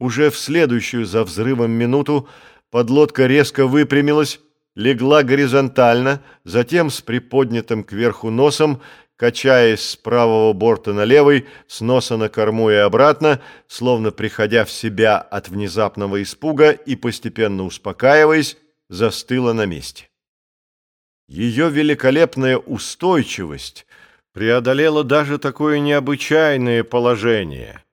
Уже в следующую за взрывом минуту подлодка резко выпрямилась, легла горизонтально, затем с приподнятым кверху носом, качаясь с правого борта на левый, с носа на корму и обратно, словно приходя в себя от внезапного испуга и постепенно успокаиваясь, застыла на месте. Ее великолепная устойчивость преодолела даже такое необычайное положение.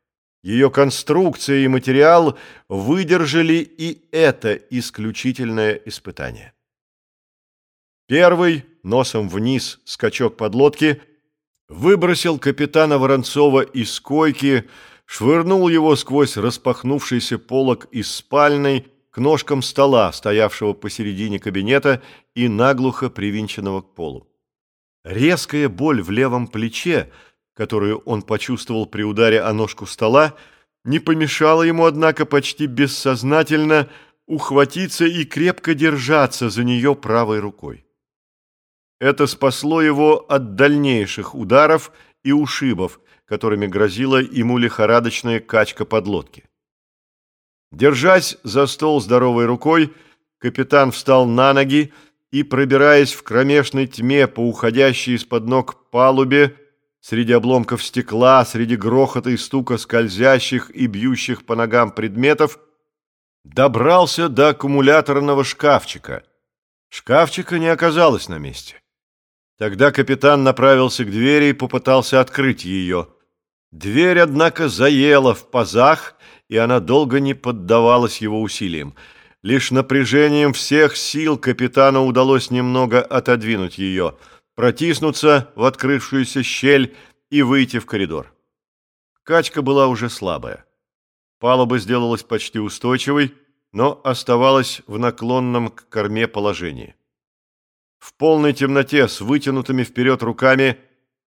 Ее конструкция и материал выдержали и это исключительное испытание. Первый, носом вниз, скачок подлодки, выбросил капитана Воронцова из койки, швырнул его сквозь распахнувшийся полог из спальной к ножкам стола, стоявшего посередине кабинета и наглухо привинченного к полу. Резкая боль в левом плече, которую он почувствовал при ударе о ножку стола, не помешала ему, однако, почти бессознательно ухватиться и крепко держаться за нее правой рукой. Это спасло его от дальнейших ударов и ушибов, которыми грозила ему лихорадочная качка подлодки. Держась за стол здоровой рукой, капитан встал на ноги и, пробираясь в кромешной тьме по уходящей из-под ног палубе, среди обломков стекла, среди грохота и стука скользящих и бьющих по ногам предметов, добрался до аккумуляторного шкафчика. Шкафчика не оказалось на месте. Тогда капитан направился к двери и попытался открыть ее. Дверь, однако, заела в пазах, и она долго не поддавалась его усилиям. Лишь напряжением всех сил капитану удалось немного отодвинуть ее, протиснуться в открывшуюся щель и выйти в коридор. Качка была уже слабая. Палуба сделалась почти устойчивой, но оставалась в наклонном к корме положении. В полной темноте с вытянутыми вперед руками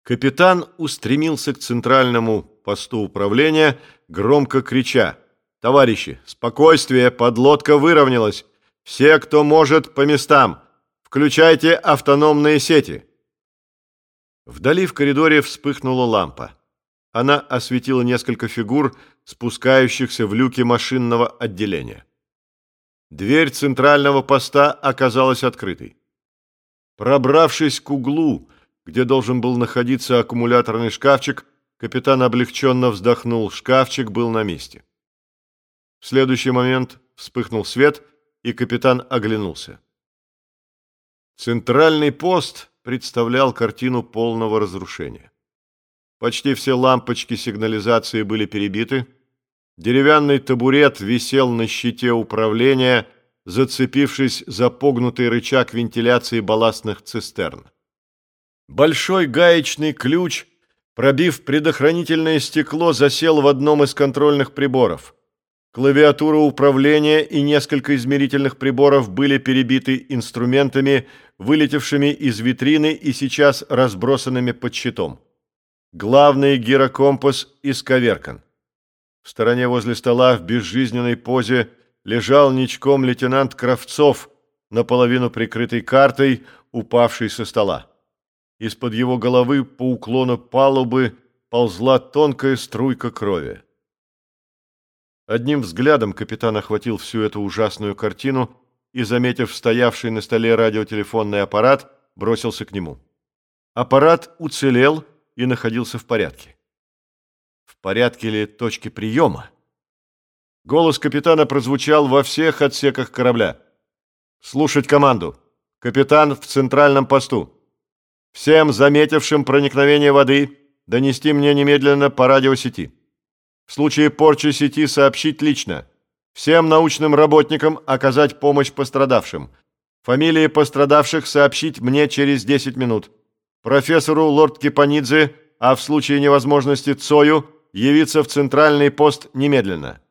капитан устремился к центральному посту управления, громко крича «Товарищи, спокойствие, подлодка выровнялась! Все, кто может, по местам! Включайте автономные сети!» Вдали в коридоре вспыхнула лампа. Она осветила несколько фигур, спускающихся в люки машинного отделения. Дверь центрального поста оказалась открытой. Пробравшись к углу, где должен был находиться аккумуляторный шкафчик, капитан облегченно вздохнул. Шкафчик был на месте. В следующий момент вспыхнул свет, и капитан оглянулся. Центральный пост представлял картину полного разрушения. Почти все лампочки сигнализации были перебиты, деревянный табурет висел на щите управления, зацепившись за погнутый рычаг вентиляции балластных цистерн. Большой гаечный ключ, пробив предохранительное стекло, засел в одном из контрольных приборов – Клавиатура управления и несколько измерительных приборов были перебиты инструментами, вылетевшими из витрины и сейчас разбросанными под щитом. Главный гирокомпас исковеркан. В стороне возле стола в безжизненной позе лежал ничком лейтенант Кравцов, наполовину прикрытый картой, упавший со стола. Из-под его головы по уклону палубы ползла тонкая струйка крови. Одним взглядом капитан охватил всю эту ужасную картину и, заметив стоявший на столе радиотелефонный аппарат, бросился к нему. Аппарат уцелел и находился в порядке. В порядке ли точки приема? Голос капитана прозвучал во всех отсеках корабля. «Слушать команду. Капитан в центральном посту. Всем заметившим проникновение воды донести мне немедленно по радиосети». В случае порчи сети сообщить лично. Всем научным работникам оказать помощь пострадавшим. Фамилии пострадавших сообщить мне через 10 минут. Профессору Лорд Кипанидзе, а в случае невозможности Цою, явиться в центральный пост немедленно.